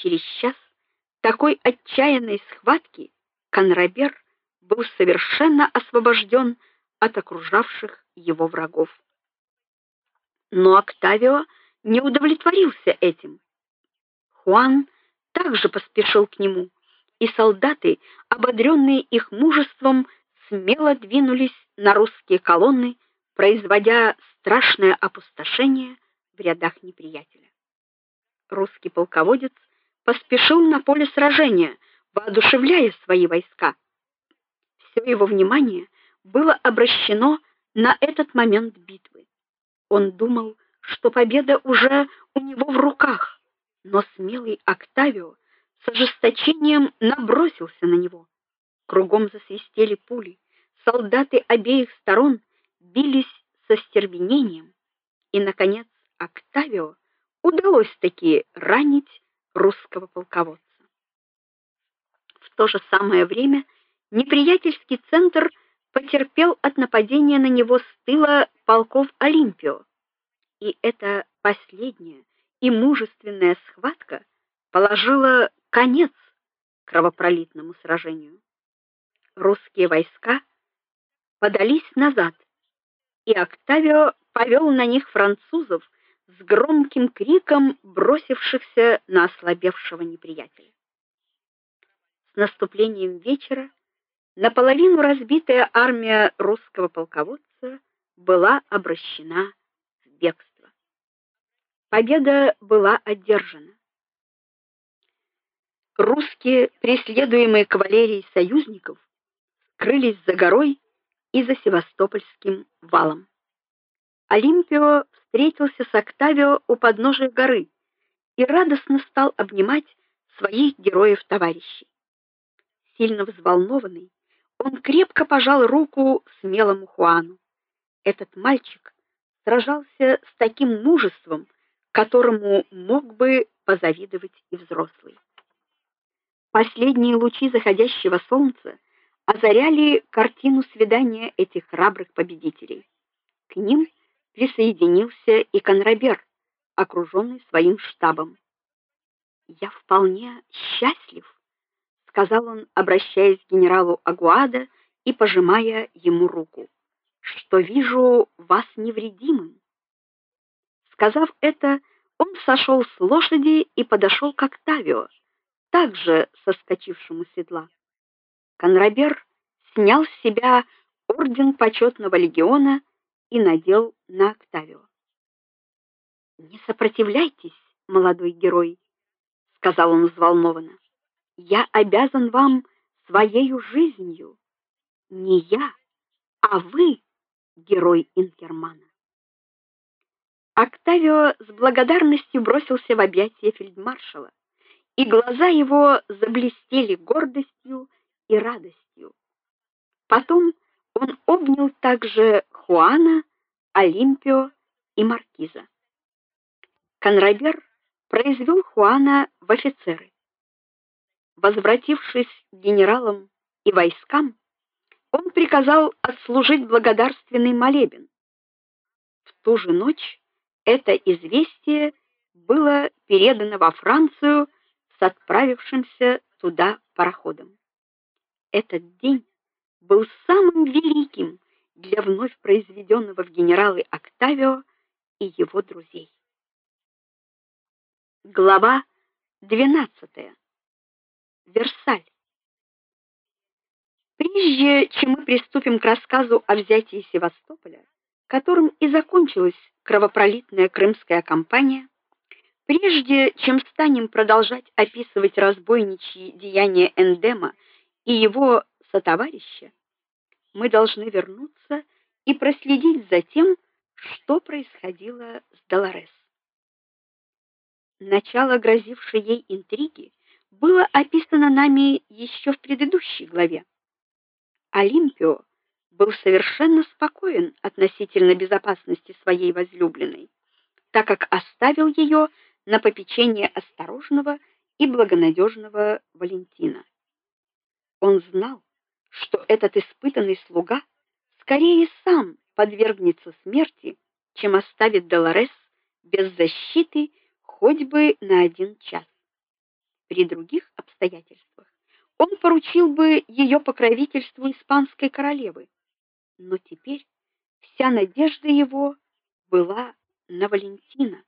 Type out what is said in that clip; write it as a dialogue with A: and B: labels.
A: Через час такой отчаянной схватки Конрабер был совершенно освобожден от окружавших его врагов. Но Октавио не удовлетворился этим. Хуан также поспешил к нему, и солдаты, ободренные их мужеством, смело двинулись на русские колонны, производя страшное опустошение в рядах неприятеля. Русский полководец поспешил на поле сражения, воодушевляя свои войска. Все его внимание было обращено на этот момент битвы. Он думал, что победа уже у него в руках, но смелый Октавио с ожесточением набросился на него. Кругом засвистели пули, солдаты обеих сторон бились со стервенением, и наконец Октавио удалось таки ранить русского полководца. В то же самое время неприятельский центр потерпел от нападения на него с тыла полков Олимпио, и эта последняя и мужественная схватка положила конец кровопролитному сражению. Русские войска подались назад, и Октавио повел на них французов с громким криком бросившихся на ослабевшего неприятеля. С наступлением вечера наполовину разбитая армия русского полководца была обращена в бегство. Победа была одержана. Русские, преследуемые кавалерией союзников, скрылись за горой и за Севастопольским валом. Олимпио встретился с Октавио у подножия горы и радостно стал обнимать своих героев-товарищей. Сильно взволнованный, он крепко пожал руку смелому Хуану. Этот мальчик сражался с таким мужеством, которому мог бы позавидовать и взрослый. Последние лучи заходящего солнца озаряли картину свидания этих храбрых победителей. К ним присоединился и Конрабер, окруженный своим штабом. "Я вполне счастлив", сказал он, обращаясь к генералу Агуада и пожимая ему руку. "Что вижу вас невредимым". Сказав это, он сошел с лошади и подошел к Октавио, также соскочившему с седла. Конрабер снял с себя орден почетного легиона и надел на Октавио. "Не сопротивляйтесь, молодой герой", сказал он взволнованно. "Я обязан вам своей жизнью. Не я, а вы, герой Инкермана". Октавио с благодарностью бросился в объятия фельдмаршала, и глаза его заблестели гордостью и радостью. Потом он обнял также Хуана, Олимпио и маркиза. Конрабер произвел Хуана в офицеры. Возвратившись к генералам и войскам, он приказал отслужить благодарственный молебен. В ту же ночь это известие было передано во Францию с отправившимся туда пароходом. Этот день был самым великим для вновь произведенного в генералы Октавио и его друзей. Глава 12. Версаль. Прежде чем мы приступим к рассказу о взятии Севастополя, которым и закончилась кровопролитная крымская кампания, прежде чем станем продолжать описывать разбойничьи деяния Эндема и его сотоварища, мы должны вернуться и проследить за тем, что происходило с Долорес. Начало грозившей ей интриги было описано нами еще в предыдущей главе. Олимпио был совершенно спокоен относительно безопасности своей возлюбленной, так как оставил ее на попечение осторожного и благонадежного Валентина. Он знал, что этот испытанный слуга скорее сам подвергнется смерти, чем оставит Долорес без защиты хоть бы на один час. при других обстоятельствах он поручил бы ее покровительству испанской королевы. Но теперь вся надежда его была на Валентина.